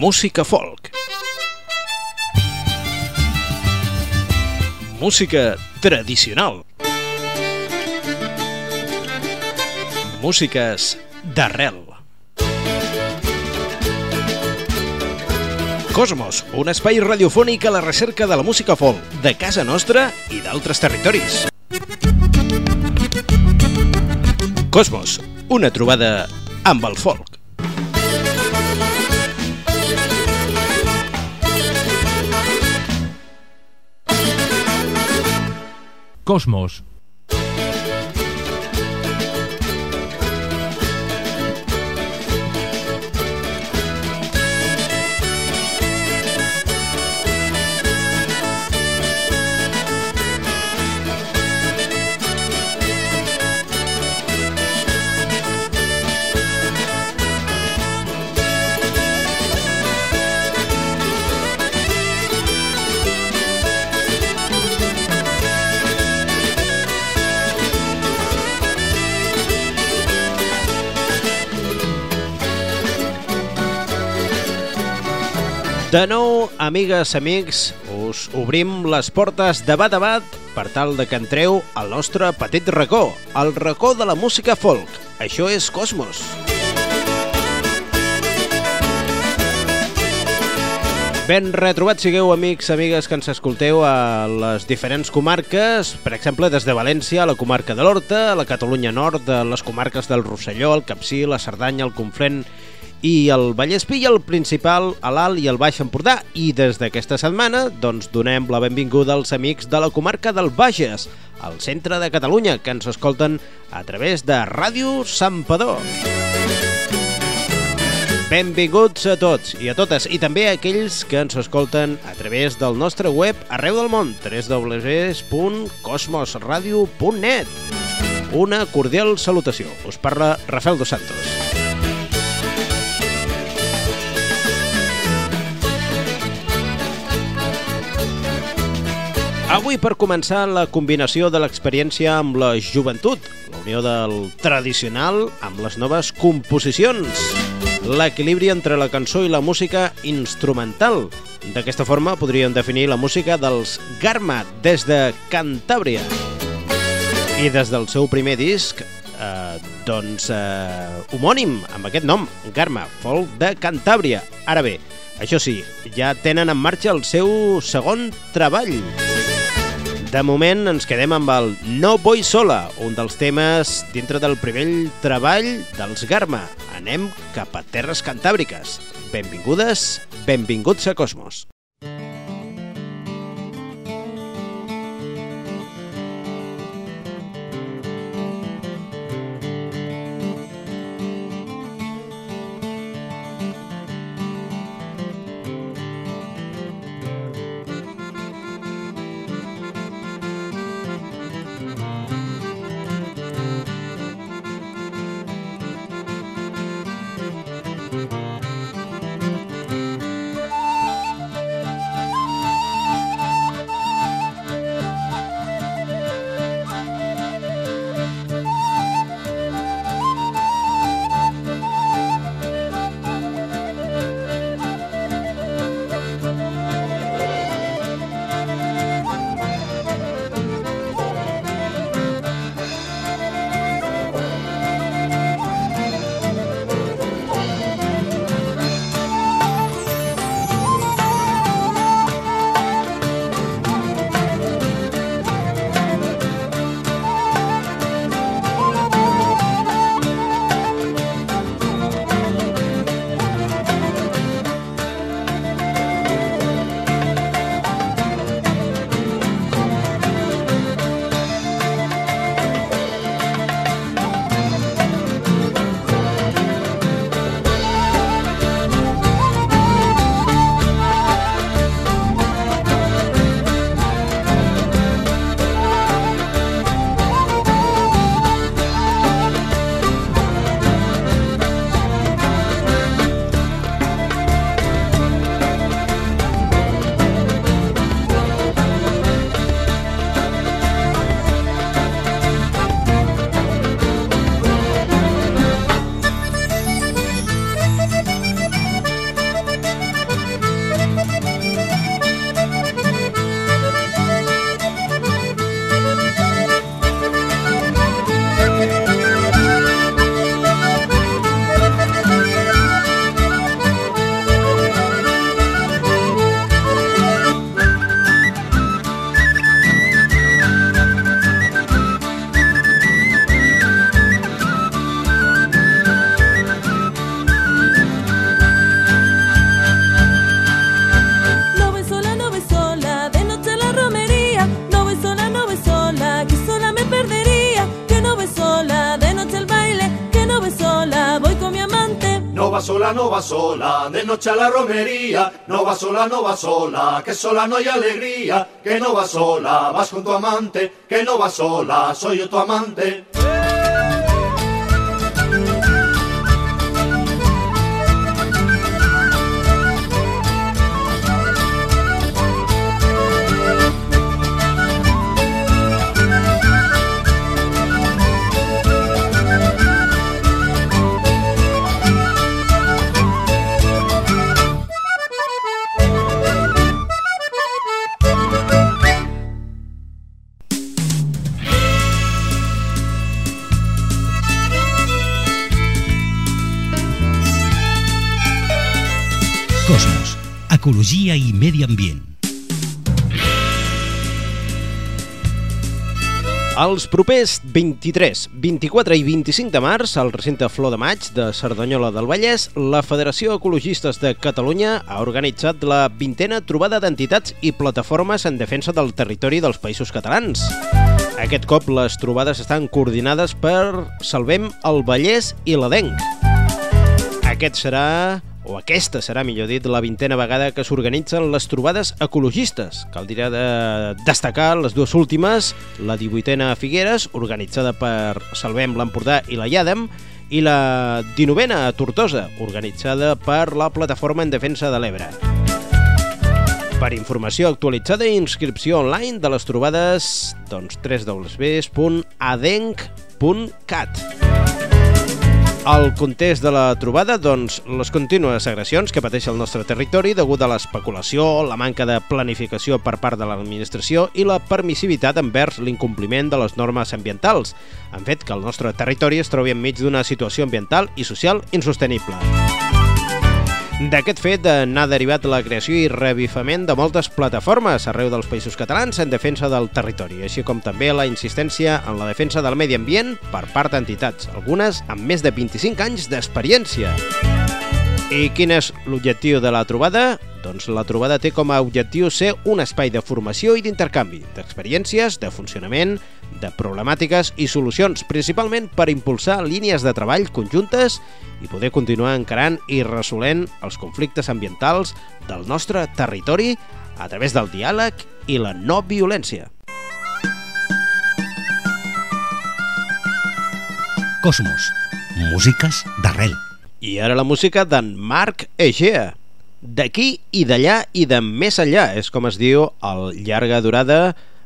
música folk. Música tradicional. Músiques d'arrel. Cosmos, un espai radiofònic a la recerca de la música folk de casa nostra i d'altres territoris. Cosmos, una trobada amb el folk. Cosmos De nou, amigues, amics, us obrim les portes de bat a bat per tal de que entreu al nostre petit racó, el racó de la música folk. Això és Cosmos. Ben retrobats sigueu, amics, amigues, que ens escolteu a les diferents comarques, per exemple, des de València, a la comarca de l'Horta, a la Catalunya Nord, a les comarques del Rosselló, el Capcí, la Cerdanya, el Conflent i el Vallespí i el Principal, a l'Alt i el Baix Empordà. I des d'aquesta setmana doncs, donem la benvinguda als amics de la comarca del Bages, al centre de Catalunya, que ens escolten a través de Ràdio Sampador. Benvinguts a tots i a totes, i també a aquells que ens escolten a través del nostre web arreu del món, www.cosmosradio.net. Una cordial salutació. Us parla Rafael Dos Santos. Avui per començar la combinació de l'experiència amb la joventut, la unió del tradicional amb les noves composicions, l'equilibri entre la cançó i la música instrumental. D'aquesta forma podríem definir la música dels Garma des de Cantàbria. I des del seu primer disc, eh, doncs, eh, homònim, amb aquest nom, Garma, Folk de Cantàbria. Ara bé, això sí, ja tenen en marxa el seu segon treball. De moment ens quedem amb el No Voy Sola, un dels temes dintre del primer treball dels Garma. Anem cap a Terres Cantàbriques. Benvingudes, benvinguts a Cosmos. Sola, de noche a la romería. No va sola, no va sola, que sola no hay alegría. Que no va sola, vas con tu amante. Que no va sola, soy yo tu amante. Ecologia i medi ambient. Els propers 23, 24 i 25 de març, al recinte Flor de Maig de Cerdanyola del Vallès, la Federació Ecologistes de Catalunya ha organitzat la vintena trobada d'entitats i plataformes en defensa del territori dels països catalans. Aquest cop les trobades estan coordinades per Salvem el Vallès i l'Adenc. Aquest serà o aquesta serà, millor dit, la vintena vegada que s'organitzen les trobades ecologistes. Cal dir de destacar les dues últimes, la 18a a Figueres, organitzada per Salvem l'Empordà i la IADEM, i la 19a a Tortosa, organitzada per la Plataforma en Defensa de l'Ebre. Per informació actualitzada i inscripció online de les trobades, doncs www.adenc.cat. El context de la trobada, doncs, les contínues agressions que pateix el nostre territori degut a l'especulació, la manca de planificació per part de l'administració i la permissivitat envers l'incompliment de les normes ambientals han fet que el nostre territori es trobi enmig d'una situació ambiental i social insostenible. D'aquest fet n'ha derivat la creació i revifament de moltes plataformes arreu dels països catalans en defensa del territori, així com també la insistència en la defensa del medi ambient per part d'entitats, algunes amb més de 25 anys d'experiència. I quin és l'objectiu de la trobada? Doncs la trobada té com a objectiu ser un espai de formació i d'intercanvi, d'experiències, de funcionament, de problemàtiques i solucions, principalment per impulsar línies de treball conjuntes i poder continuar encarant i resolent els conflictes ambientals del nostre territori a través del diàleg i la no violència. Cosmos, músiques d'arrel. I ara la música d'en Marc Egea. D'aquí i d'allà i de més enllà, és com es diu el llarga durada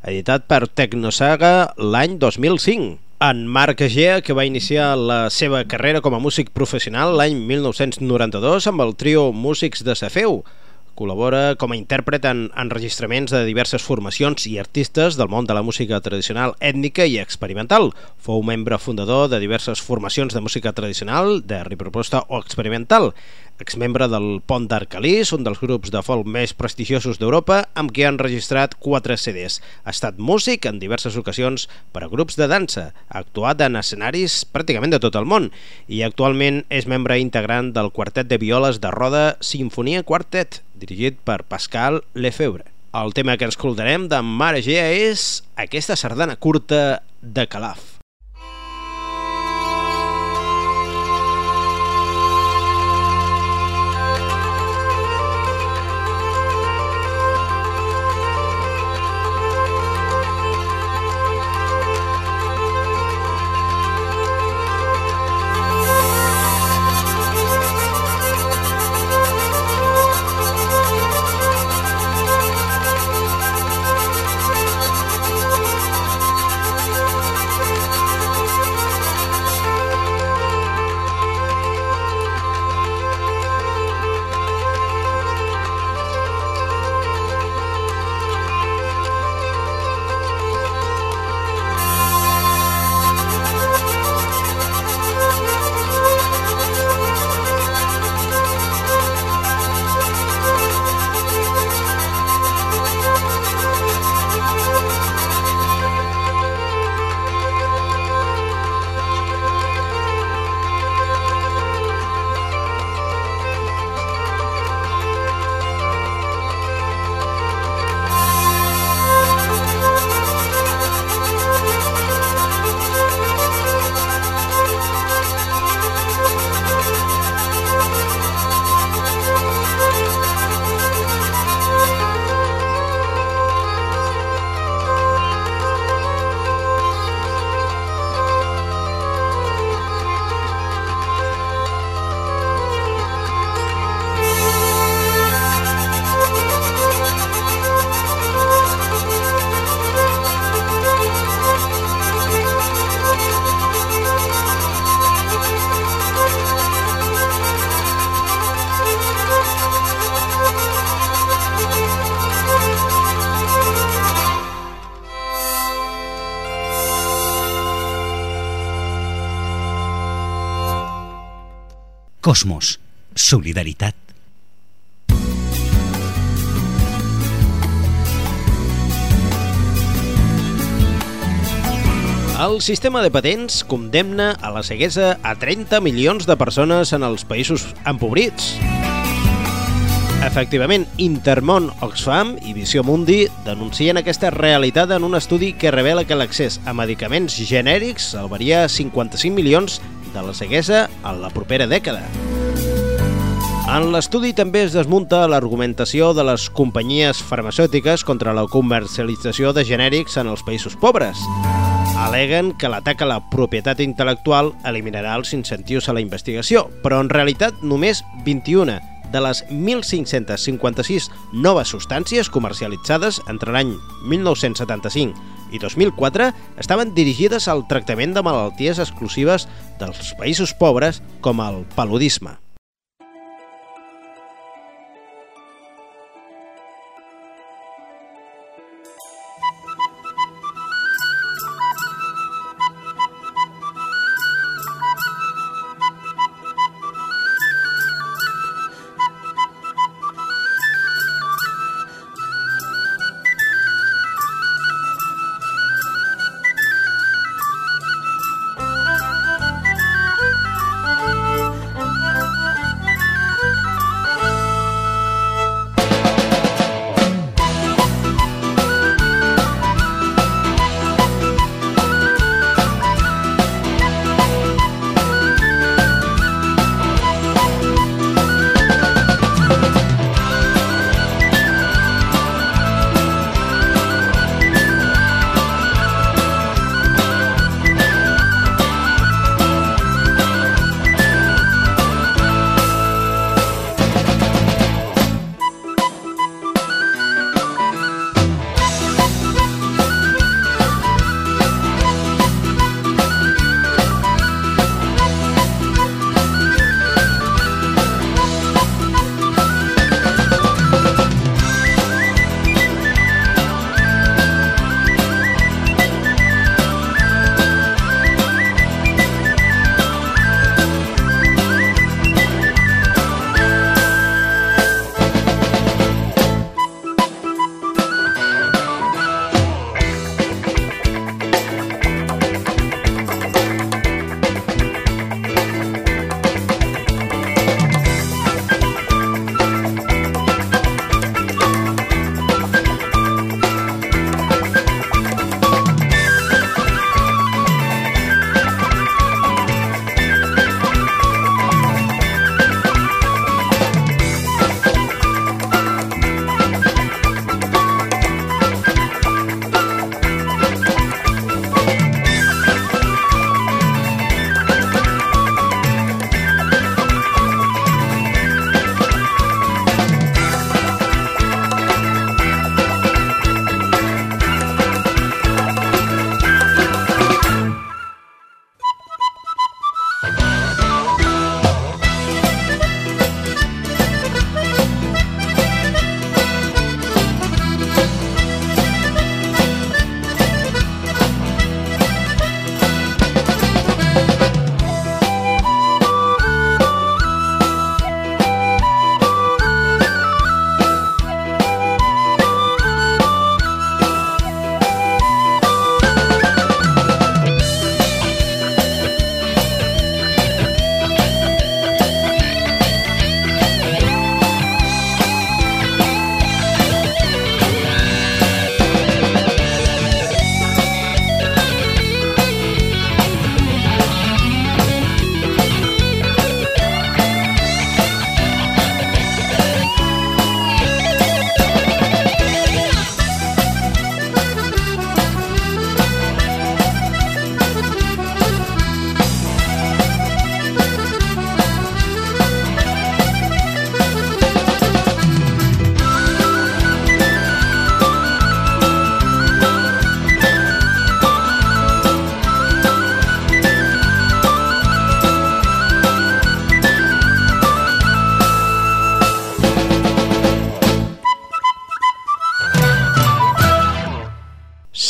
editat per Tecnosaga l'any 2005. En Marc Egea, que va iniciar la seva carrera com a músic professional l'any 1992 amb el trio Músics de Safeu, Col·labora com a intèrpret en enregistraments de diverses formacions i artistes del món de la música tradicional ètnica i experimental. Fou membre fundador de diverses formacions de música tradicional, de reproposta o experimental. Exmembre del Pont d'Arcalís, un dels grups de folk més prestigiosos d'Europa, amb qui ha enregistrat 4 CDs. Ha estat músic en diverses ocasions per a grups de dansa. Ha actuat en escenaris pràcticament de tot el món i actualment és membre integrant del quartet de violes de roda Sinfonia Quartet, dirigit per Pascal Lefebvre. El tema que ens escoltarem de Mare Gea és aquesta sardana curta de Calaf. Cosmos. Solidaritat. El sistema de patents condemna a la ceguesa a 30 milions de persones en els països empobrits. Efectivament, Intermón, Oxfam i Visió Mundi denuncien aquesta realitat en un estudi que revela que l'accés a medicaments genèrics salvaria 55 milions la ceguesa en la propera dècada. En l'estudi també es desmunta l'argumentació de les companyies farmacèutiques contra la comercialització de genèrics en els països pobres aleguen que l'atac a la propietat intel·lectual eliminarà els incentius a la investigació, però en realitat només 21 de les 1.556 noves substàncies comercialitzades entre l'any 1975 i 2004 estaven dirigides al tractament de malalties exclusives dels països pobres com el paludisme.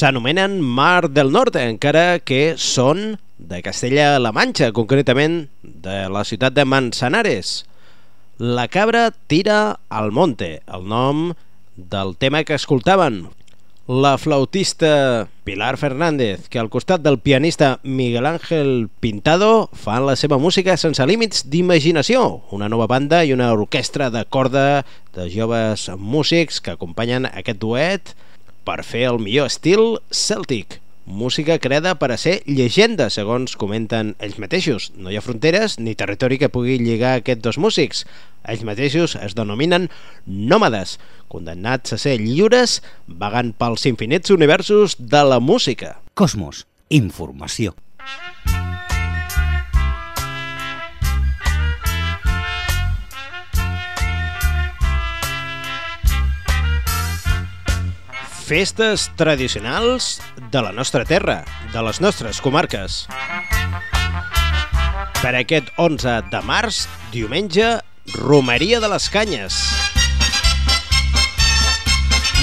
S'anomenen Mar del Nord, encara que són de Castella-La Manxa, concretament de la ciutat de Manzanares. La cabra tira al monte, el nom del tema que escoltaven. La flautista Pilar Fernández, que al costat del pianista Miguel Ángel Pintado fan la seva música sense límits d'imaginació, una nova banda i una orquestra de corda de joves músics que acompanyen aquest duet per fer el millor estil Celtic. Música creada per a ser llegenda, segons comenten ells mateixos. No hi ha fronteres ni territori que pugui lligar aquests dos músics. Ells mateixos es denominen nòmades, condemnats a ser lliures vagant pels infinits universos de la música. Cosmos. Informació. Festes tradicionals de la nostra terra, de les nostres comarques. Per aquest 11 de març, diumenge, Romeria de les Canyes.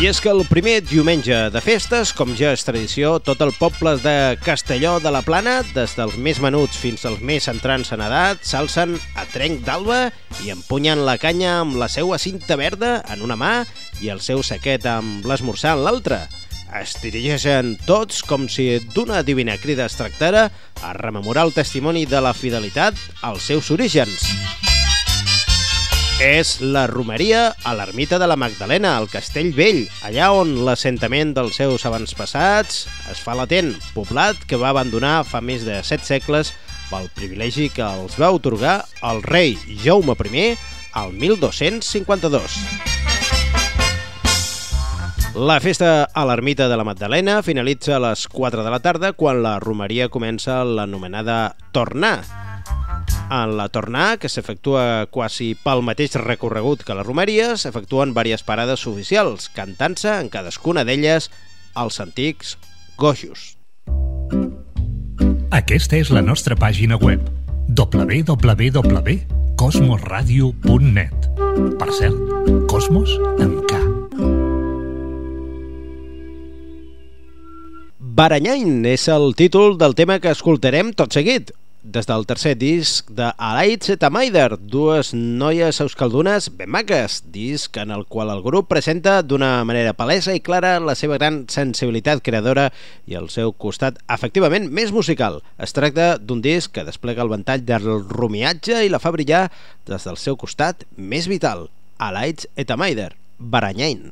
I és que el primer diumenge de festes, com ja és tradició, tot el poble de Castelló de la Plana, des dels més menuts fins als més entrants en edat, s'alcen a trenc d'alba i empunyen la canya amb la seua cinta verda en una mà i el seu saquet amb l'esmorzar en l'altra. Es dirigeixen tots com si d'una divina crida es tractara a rememorar el testimoni de la fidelitat als seus orígens. És la romeria a l'ermita de la Magdalena, al Castell Vell, allà on l'assentament dels seus avantpassats es fa latent, poblat que va abandonar fa més de set segles pel privilegi que els va otorgar el rei Jaume I al 1252. La festa a l'ermita de la Magdalena finalitza a les 4 de la tarda quan la romeria comença l'anomenada tornar, en la tornà, que s'efectua quasi pel mateix recorregut que la romeria, s'efectuen diverses parades oficials, cantant-se en cadascuna d'elles els antics gojos. Aquesta és la nostra pàgina web www.cosmosradio.net Per cert, Cosmos amb K. Baranyain és el títol del tema que escoltarem tot seguit, des del tercer disc de Alaid Zetamaider, dues noies euskaldunes ben maques, disc en el qual el grup presenta d'una manera palesa i clara la seva gran sensibilitat creadora i el seu costat efectivament més musical. Es tracta d'un disc que desplega el ventall del rumiatge i la fa brillar des del seu costat més vital, Alaid Zetamaider, Baranyain.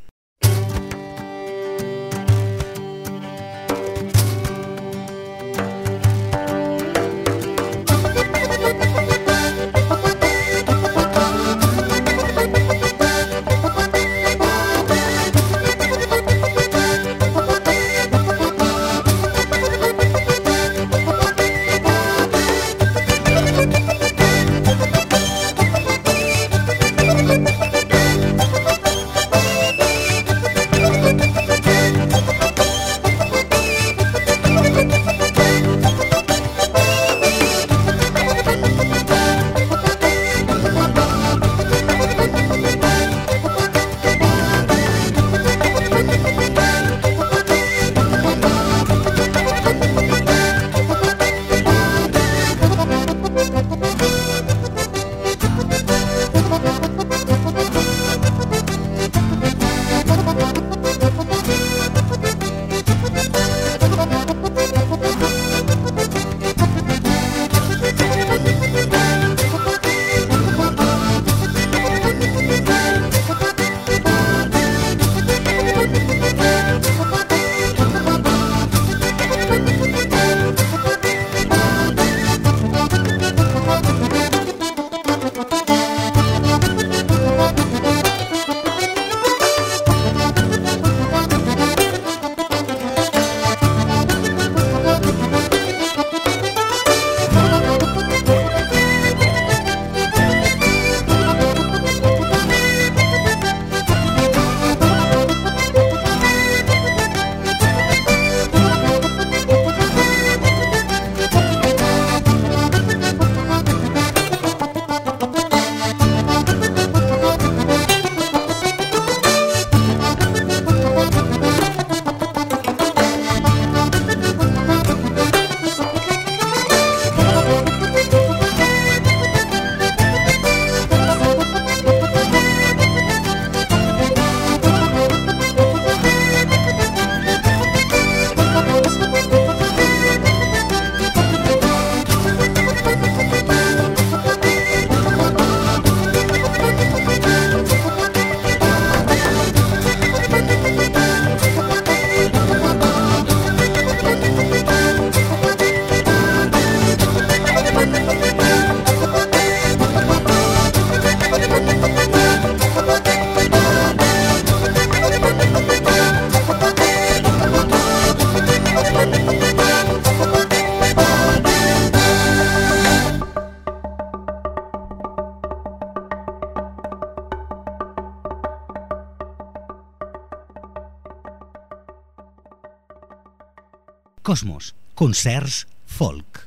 Cosmos, concerts folk.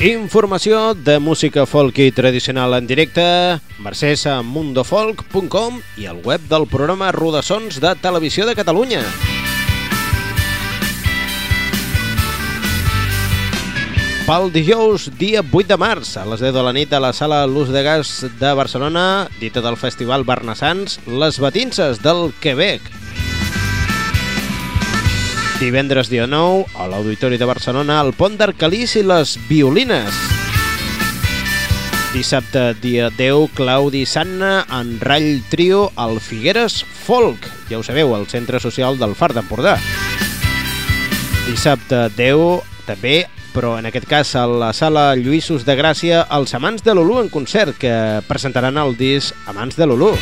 Informació de música folk i tradicional en directe, mercès a mundofolk.com i al web del programa Rodassons de Televisió de Catalunya. Pel dijous, dia 8 de març, a les 10 de la nit a la sala Luz de Gas de Barcelona, dita del Festival Barnassans, Les Batinces del Quebec. Divendres dia 9, a l'Auditori de Barcelona, el Pont d'Arcalís i les Violines. Dissabte, dia 10, Claudi Sanna, en Rall Trio, al Figueres Folk. Ja ho sabeu, al Centre Social del Far d'Empordà. Dissabte 10, també però en aquest cas a la sala Lluïssos de Gràcia, els Amants de Lulú en concert, que presentaran el disc Amants de Lulú.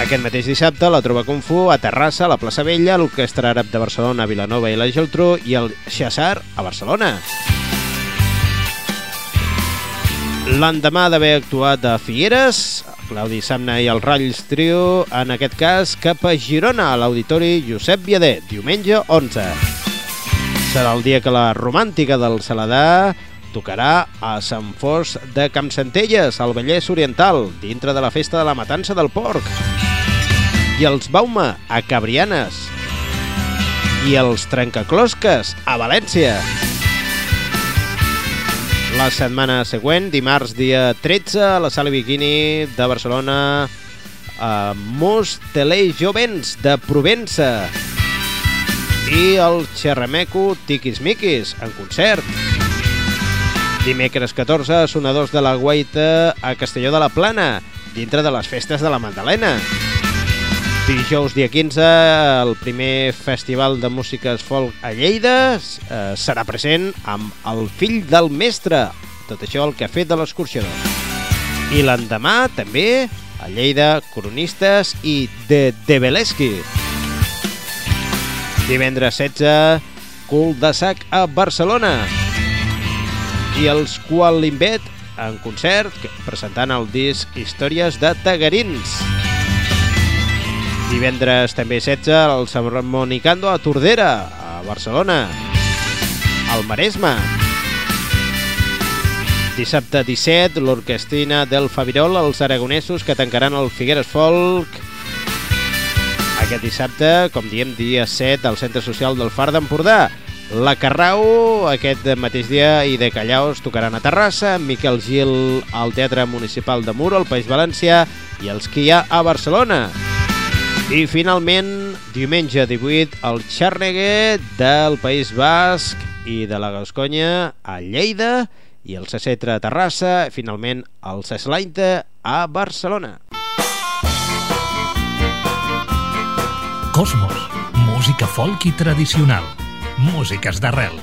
Aquest mateix dissabte la Trova Kung Fu a Terrassa, a la plaça Vella, l'Orquestra Àrab de Barcelona, Vilanova i la Geltrú i el Xassar a Barcelona. L'endemà d'haver actuat a Figueres, Claudi Samna i el Ralls Trio, en aquest cas cap a Girona, a l'Auditori Josep Viader, diumenge 11. Serà el dia que la romàntica del Saladà tocarà a Sant Fos de Campsentelles, al Vallès Oriental, dintre de la festa de la matança del porc. I els Bauma, a Cabrianes. I els Trencaclosques, a València. La setmana següent, dimarts dia 13, a la Sala Bikini de Barcelona, a Telei Jovens de Provença i el Xerrameco Tiquis Miquis en concert. Dimecres 14, sonadors de la Guaita a Castelló de la Plana, dintre de les festes de la Magdalena. Dijous, dia 15, el primer festival de músiques folk a Lleida eh, serà present amb el fill del mestre, tot això el que ha fet de l'excursionador. I l'endemà, també, a Lleida, cronistes i de Debeleski. Divendres 16, cul de sac a Barcelona. I els Qualimbet en concert presentant el disc Històries de Tagarins. Divendres també 16, el Sermonicando a Tordera, a Barcelona. Al Maresme. Dissabte 17, l'orquestina del Fabirol, els aragonesos que tancaran el Figueres Folk aquest dissabte, com diem, dia 7 al Centre Social del Far d'Empordà. La Carrau, aquest mateix dia, i de Callaos tocaran a Terrassa, Miquel Gil al Teatre Municipal de Muro, al País Valencià, i els que hi ha a Barcelona. I finalment, diumenge 18, el Xarnegue del País Basc i de la Gasconya a Lleida, i el Secetre a Terrassa, finalment el Ceslainte a Barcelona. Cosmos, música folk i tradicional. Músiques d'arrel.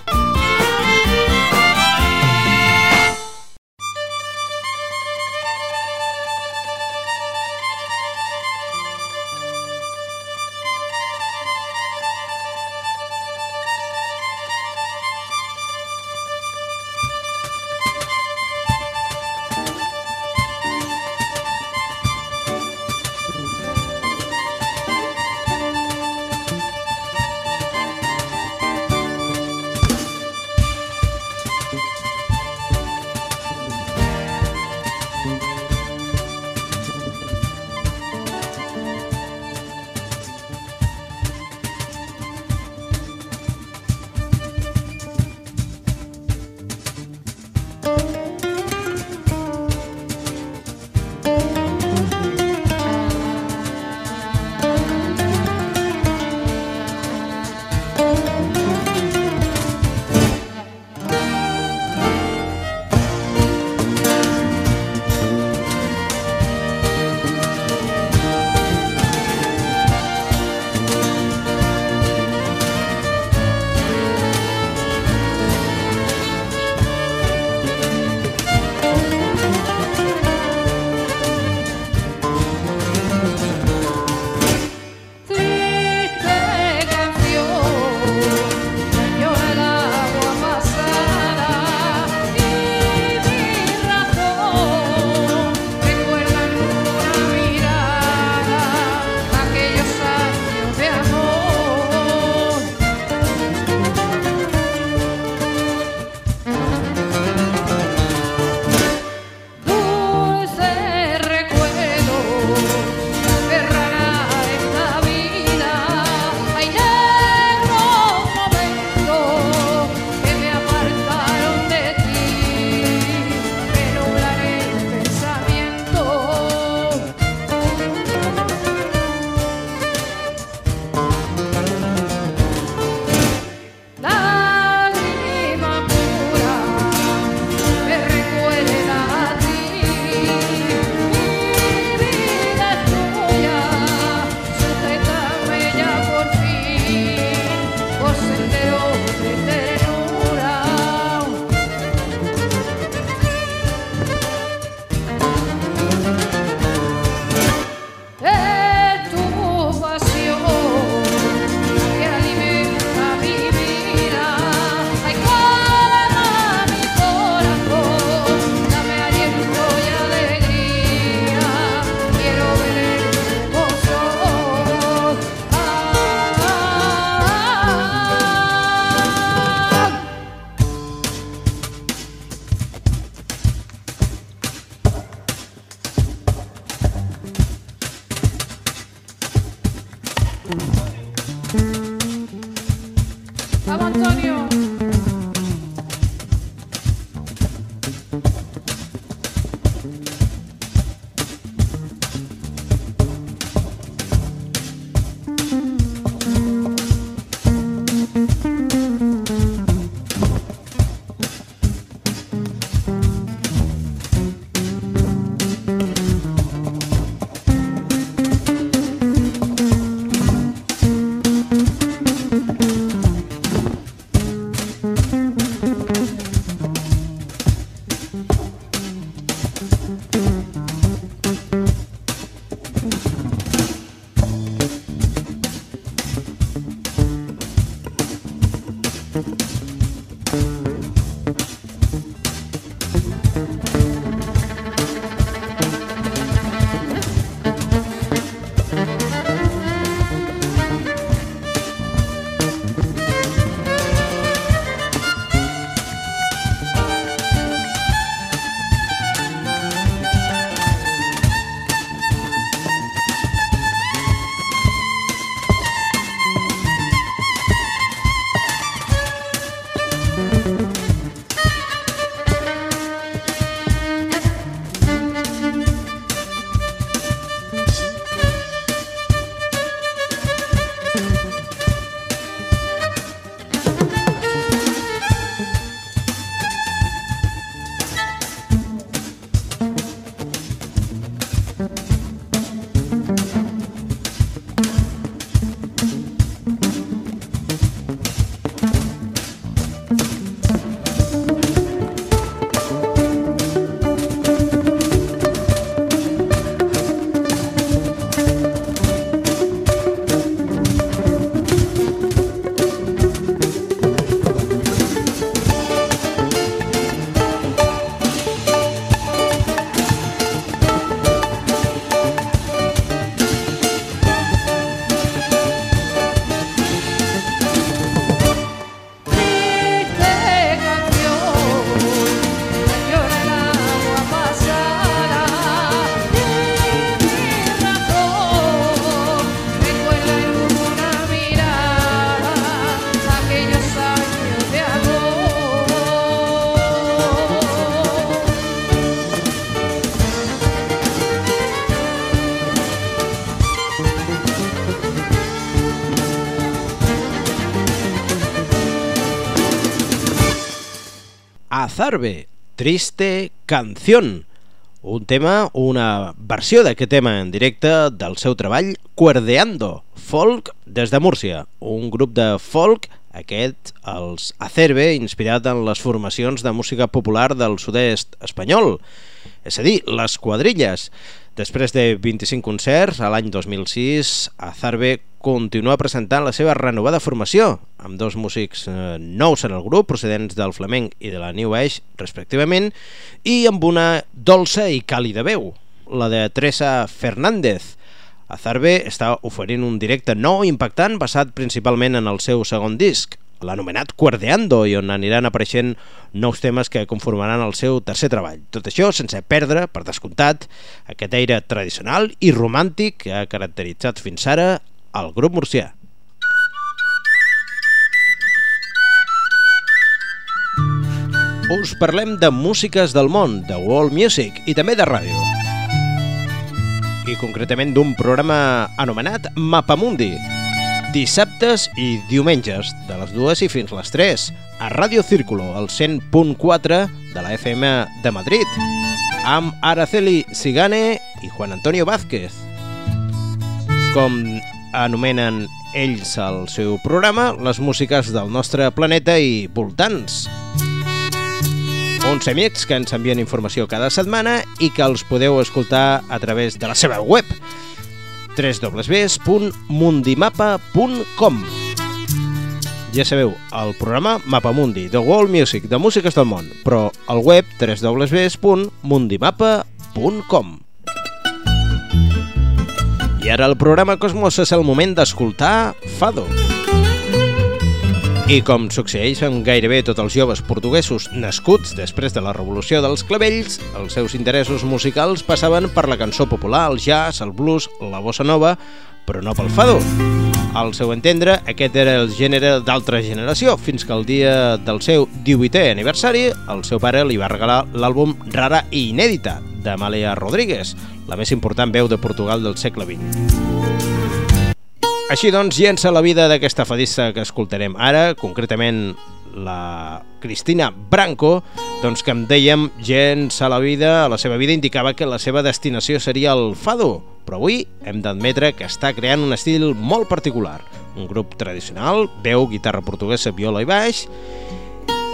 Zarbe, Triste Canción, un tema, una versió d'aquest tema en directe del seu treball Cuerdeando, folk des de Múrcia, un grup de folk, aquest, els Acerbe, inspirat en les formacions de música popular del sud-est espanyol, és a dir, les quadrilles. Després de 25 concerts, a l'any 2006, Azarbe continua presentant la seva renovada formació, amb dos músics eh, nous en el grup, procedents del flamenc i de la New Age, respectivament, i amb una dolça i càlida veu, la de Teresa Fernández. Azarbe està oferint un directe nou impactant basat principalment en el seu segon disc, l'anomenat Cuerdeando i on aniran apareixent nous temes que conformaran el seu tercer treball. Tot això sense perdre, per descomptat, aquest aire tradicional i romàntic que ha caracteritzat fins ara el grup murcià. Us parlem de músiques del món, de world music i també de ràdio. I concretament d'un programa anomenat Mapamundi, dissabtes i diumenges, de les dues i fins les 3, a Ràdio Círculo, al 100.4 de la FM de Madrid, amb Araceli Sigane i Juan Antonio Vázquez. Com anomenen ells al seu programa les músiques del nostre planeta i voltants. Uns amics que ens envien informació cada setmana i que els podeu escoltar a través de la seva web www.mundimapa.com Ja sabeu, el programa Mapamundi, de World Music, de músiques del món, però al web www.mundimapa.com I ara el programa Cosmos és el moment d'escoltar Fado. I com succeeix amb gairebé tots els joves portuguesos nascuts després de la revolució dels clavells, els seus interessos musicals passaven per la cançó popular, el jazz, el blues, la bossa nova, però no pel fado. Al seu entendre, aquest era el gènere d'altra generació, fins que el dia del seu 18è aniversari, el seu pare li va regalar l'àlbum Rara i Inèdita, d'Amalia Rodríguez, la més important veu de Portugal del segle XX. Així doncs, llença la vida d'aquesta fadista que escoltarem ara, concretament la Cristina Branco, doncs que em dèiem, gens a la vida, a la seva vida indicava que la seva destinació seria el fado, però avui hem d'admetre que està creant un estil molt particular. Un grup tradicional, veu, guitarra portuguesa, viola i baix,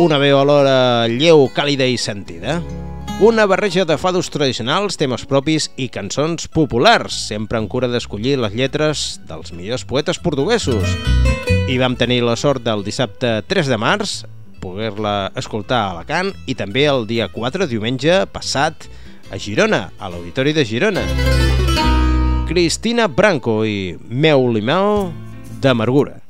una veu alhora lleu, càlida i sentida. Una barreja de fados tradicionals, temes propis i cançons populars, sempre en cura d'escollir les lletres dels millors poetes portuguesos. I vam tenir la sort del dissabte 3 de març poder-la escoltar a Alacant i també el dia 4, diumenge passat, a Girona, a l'Auditori de Girona. Cristina Branco i Meu Limau d'Amargura.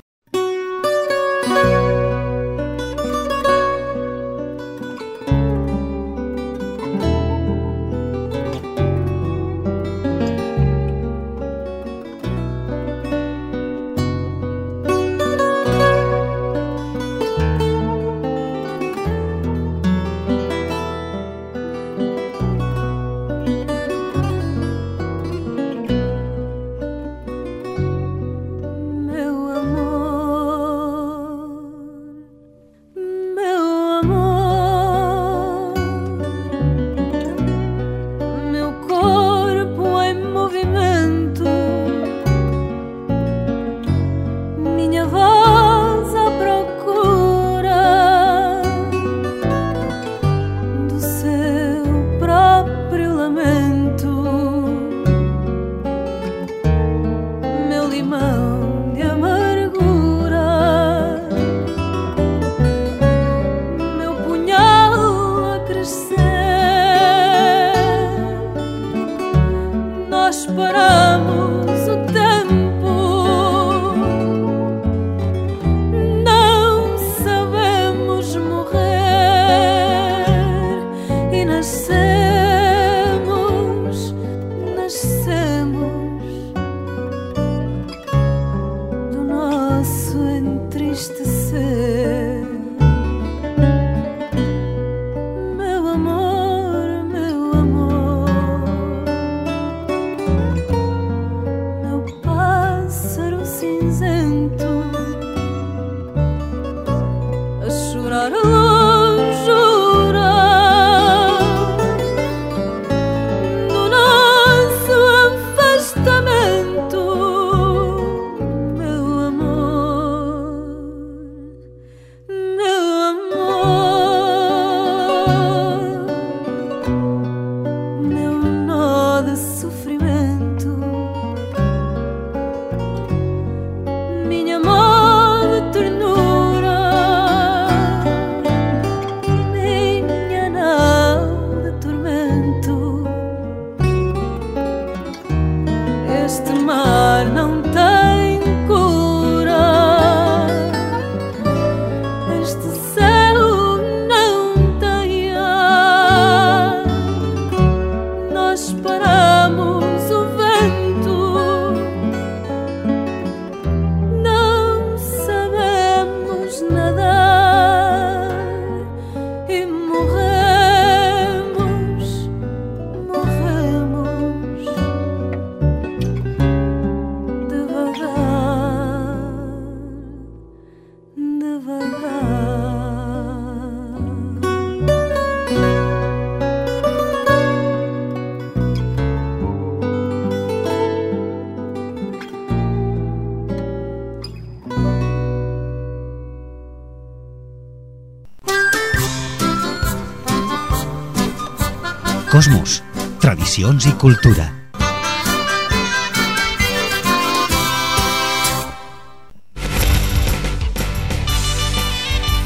Tradicions i cultura.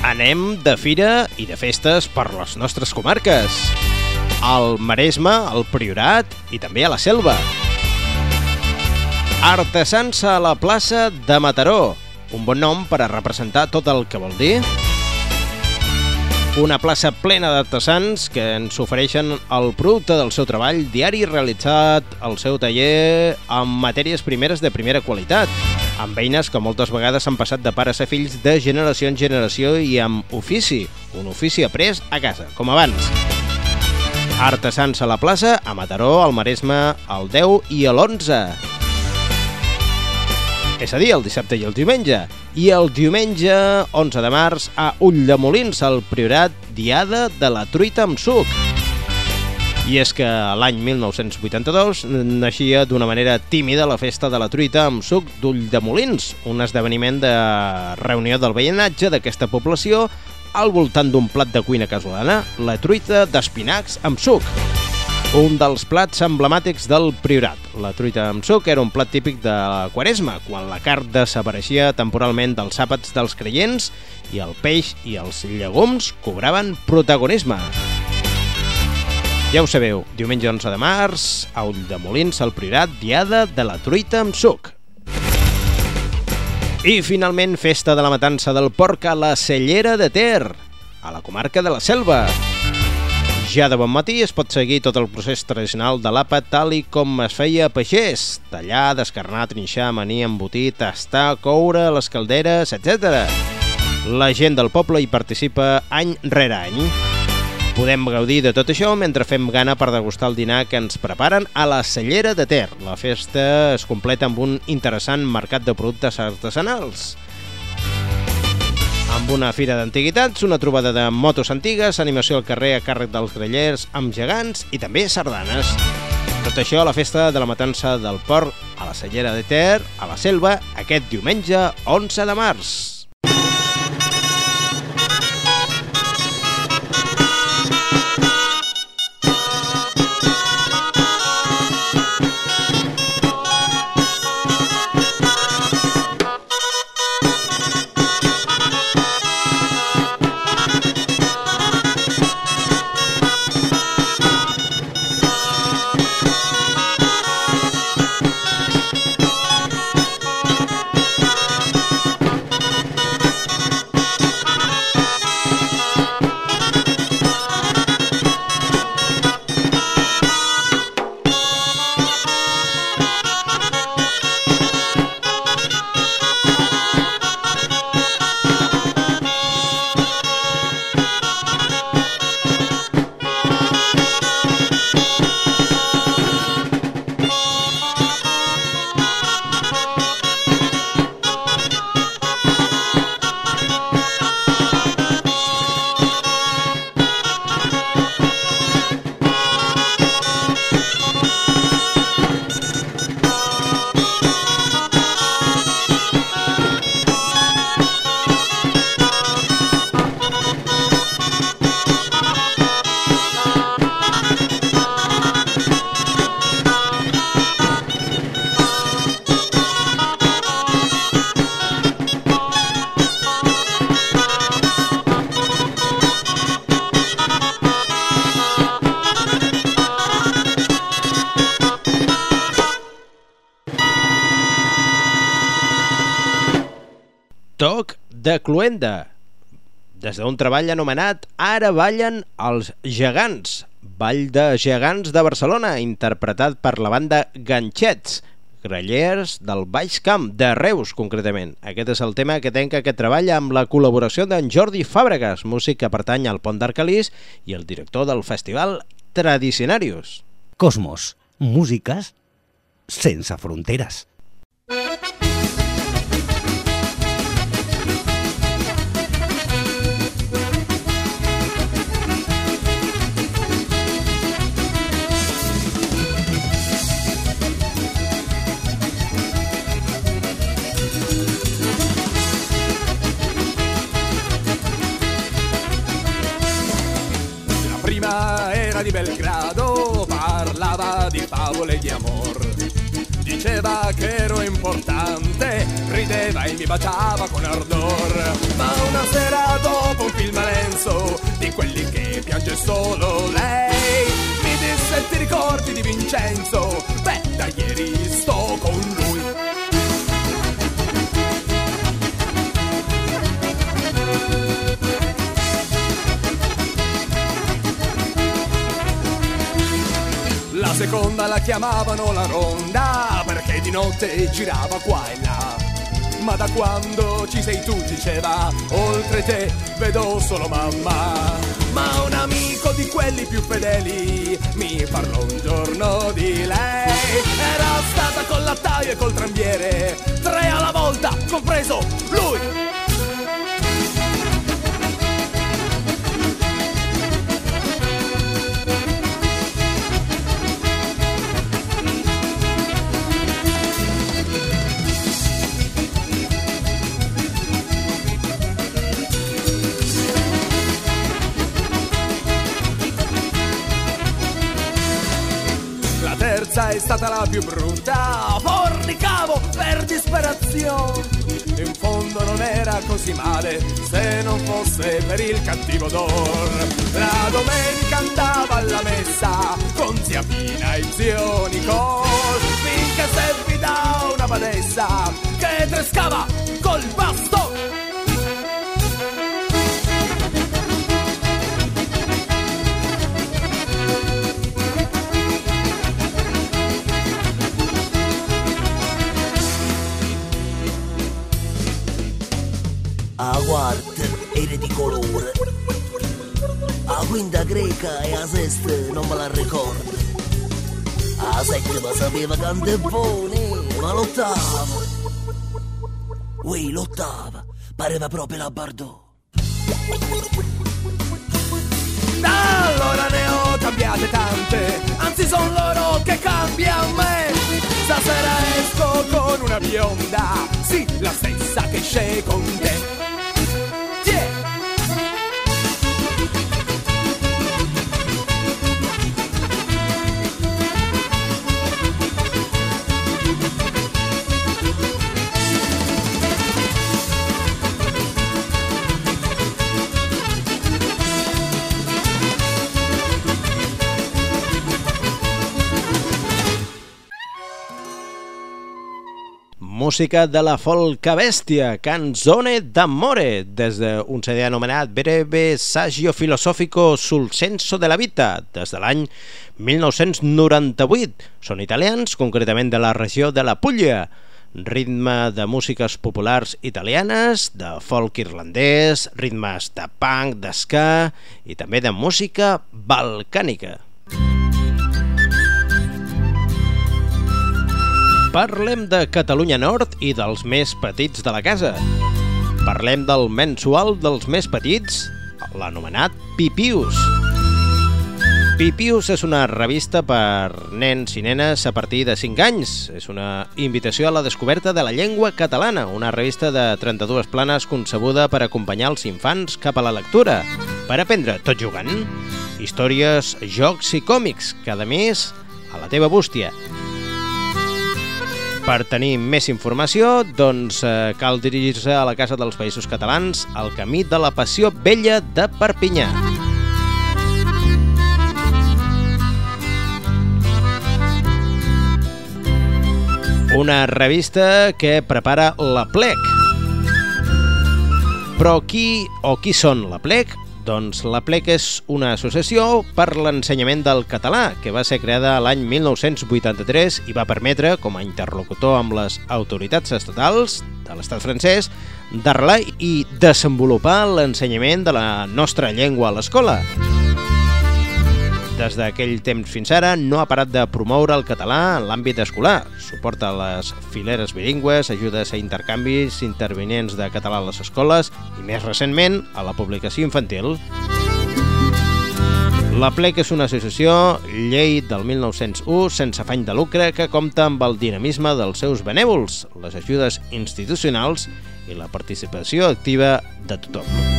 Anem de fira i de festes per les nostres comarques. Al Maresme, al Priorat i també a la Selva. Artesans a la plaça de Mataró. Un bon nom per a representar tot el que vol dir. Una plaça plena d'artesans que ens ofereixen el producte del seu treball diari realitzat al seu taller amb matèries primeres de primera qualitat, amb eines que moltes vegades han passat de pares a fills de generació en generació i amb ofici, un ofici après a casa, com abans. Artesans a la plaça, a Mataró, al Maresme, el 10 i l'11 és a dir, el dissabte i el diumenge. I el diumenge, 11 de març, a Ulldemolins, al Priorat, Diada de la Truita amb suc. I és que l'any 1982 naixia d'una manera tímida la festa de la truita amb suc d'Ulldemolins, un esdeveniment de reunió del veïnatge d'aquesta població al voltant d'un plat de cuina casolana, la truita d'espinacs amb suc un dels plats emblemàtics del Priorat. La truita amb suc era un plat típic de la Quaresma, quan la carn desapareixia temporalment dels àpats dels creients i el peix i els llegums cobraven protagonisme. Ja ho sabeu, diumenge 11 de març, a Ulldemolins, al Priorat, diada de la truita amb suc. I finalment, festa de la matança del porc a la Cellera de Ter, a la comarca de la Selva. Ja de bon matí es pot seguir tot el procés tradicional de l'àpat tal i com es feia a pagès. Tallar, descarnar, trinxar, manir, embotir, tastar, coure, les calderes, etc. La gent del poble hi participa any rere any. Podem gaudir de tot això mentre fem gana per degustar el dinar que ens preparen a la Cellera de Ter. La festa es completa amb un interessant mercat de productes artesanals amb una fira d'antiguitats, una trobada de motos antigues, animació al carrer a càrrec dels grellers amb gegants i també sardanes. Tot això a la festa de la matança del port a la Cellera de Ter, a la Selva, aquest diumenge 11 de març. De Cluenda, des d'un treball anomenat Ara ballen els gegants, Ball de gegants de Barcelona, interpretat per la banda Ganxets, grellers del Baix Camp, de Reus concretament. Aquest és el tema que tenca aquest treball amb la col·laboració d'en Jordi Fàbregas, músic que pertany al Pont d'Arcalís i el director del festival Tradicionarius. Cosmos, músiques sense fronteres. Che ero importante, rideva e mi baciava con ardor. Ma una sera dopo un film lenzo, di quelli che piange solo lei, mi disse ti ricordi di Vincenzo? Beh, da ieri sto con lui. La seconda la chiamavano la ronda perché di notte girava qua e là. Ma da quando ci sei tu diceva, oltre te vedo solo mamma. Ma un amico di quelli più fedeli mi parlò un giorno di lei. Era stata col lattaio e col trambiere, tre alla volta, compreso lui. Terza è stata la più brutta, fornicavo per disperazione. In fondo non era così male se non fosse per il cattivo odor. La domenica andava alla messa con zia Pina e zio Nicol, finché servì da una badessa che trescava col bastone. Di colore. A quinta greca e a sesta non me la ricordo. A settima sapeva buone, ma l'ottava. Ui, l'ottava, pareva proprio la Bardot. Da allora ne ho cambiate tante, anzi sono loro che cambiano me. Stasera esco con una bionda, sì, la stessa che esce con te. Música de la folca bèstia, Canzone d'amore, des d'un CD anomenat Breve Saggio Filosofico sul senso de la vita, des de l'any 1998. Són italians, concretament de la regió de la Puglia, ritme de músiques populars italianes, de folk irlandès, ritmes de punk, d'esca i també de música balcànica. Parlem de Catalunya Nord i dels més petits de la casa. Parlem del mensual dels més petits, l'anomenat Pipius. Pipius és una revista per nens i nenes a partir de 5 anys. És una invitació a la descoberta de la llengua catalana, una revista de 32 planes concebuda per acompanyar els infants cap a la lectura, per aprendre tot jugant. Històries, jocs i còmics, cada mes a la teva bústia. Per tenir més informació, doncs eh, cal dirigir-se a la Casa dels Països Catalans, al Camí de la Passió Vella de Perpinyà. Una revista que prepara la plec. Però qui o qui són la plec? Doncs la plec és una associació per l'ensenyament del català que va ser creada l'any 1983 i va permetre, com a interlocutor amb les autoritats estatals de l'estat francès, d'arrelar i desenvolupar l'ensenyament de la nostra llengua a l'escola. Des d'aquell temps fins ara no ha parat de promoure el català en l'àmbit escolar. Suporta les fileres bilingües, ajudes a intercanvis intervinents de català a les escoles i, més recentment, a la publicació infantil. La PLEC és una associació llei del 1901 sense afany de lucre que compta amb el dinamisme dels seus benèvols, les ajudes institucionals i la participació activa de tothom.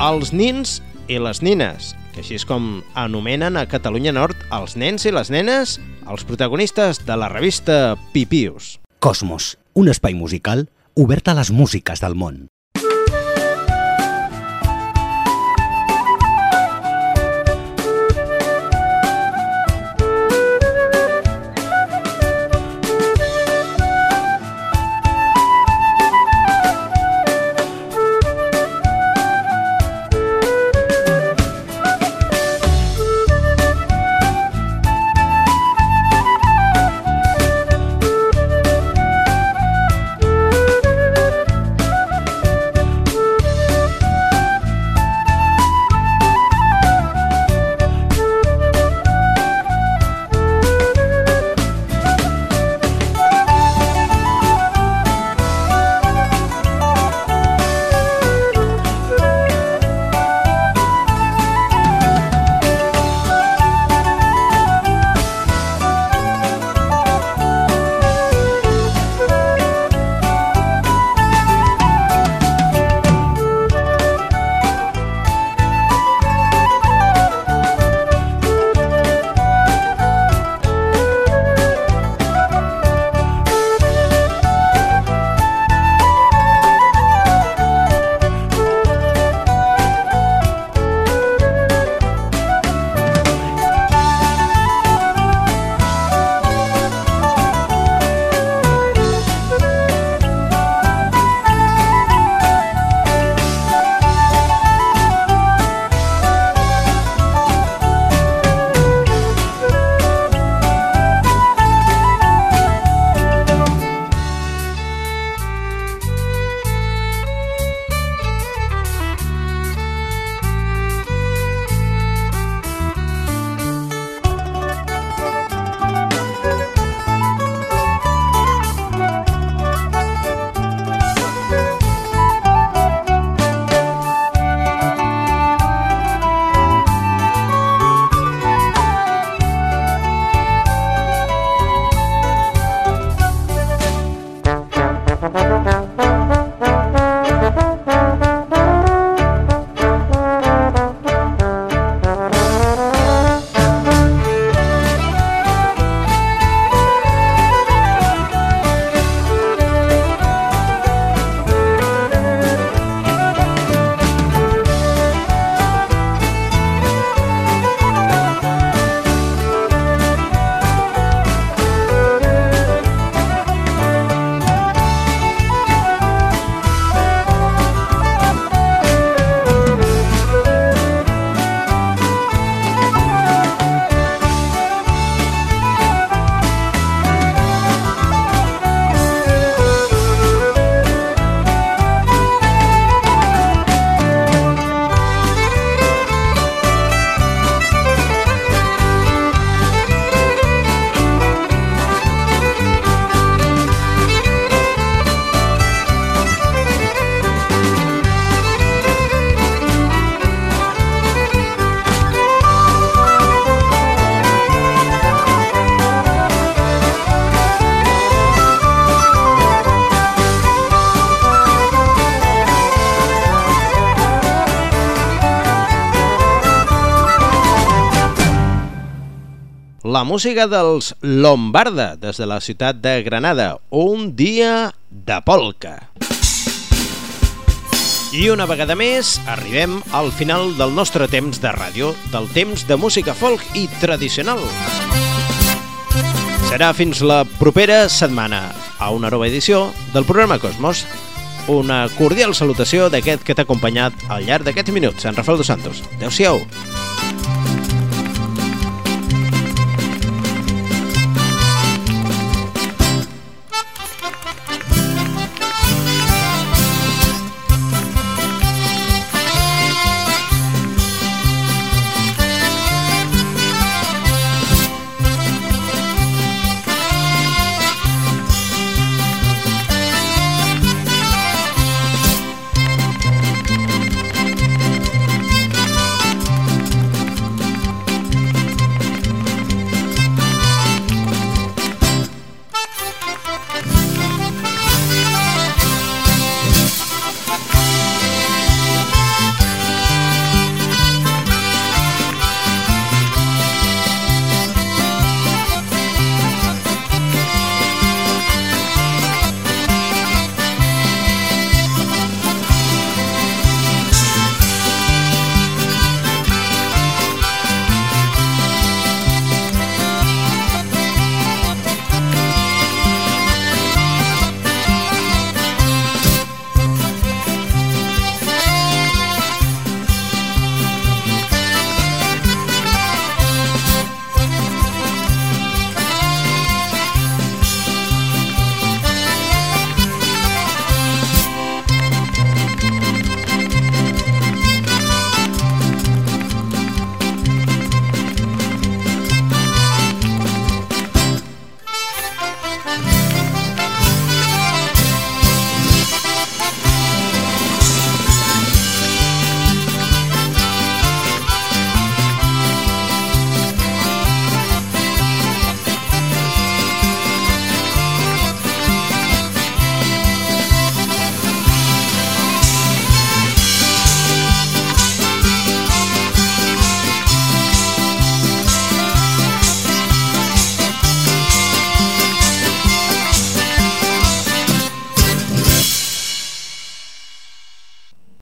Els nins i les nines, que així és com anomenen a Catalunya Nord els nens i les nenes, els protagonistes de la revista Pipius. Cosmos, un espai musical obert a les músiques del món. Música dels Lombarda des de la ciutat de Granada, un dia de polca. I una vegada més arribem al final del nostre temps de ràdio, del temps de música folk i tradicional. Serà fins la propera setmana a una nova edició del programa Cosmos. Una cordial salutació d'aquest que t'ha acompanyat al llarg d'aquests minuts, en Rafael Dos Santos. Adéu-siau.